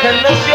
Can the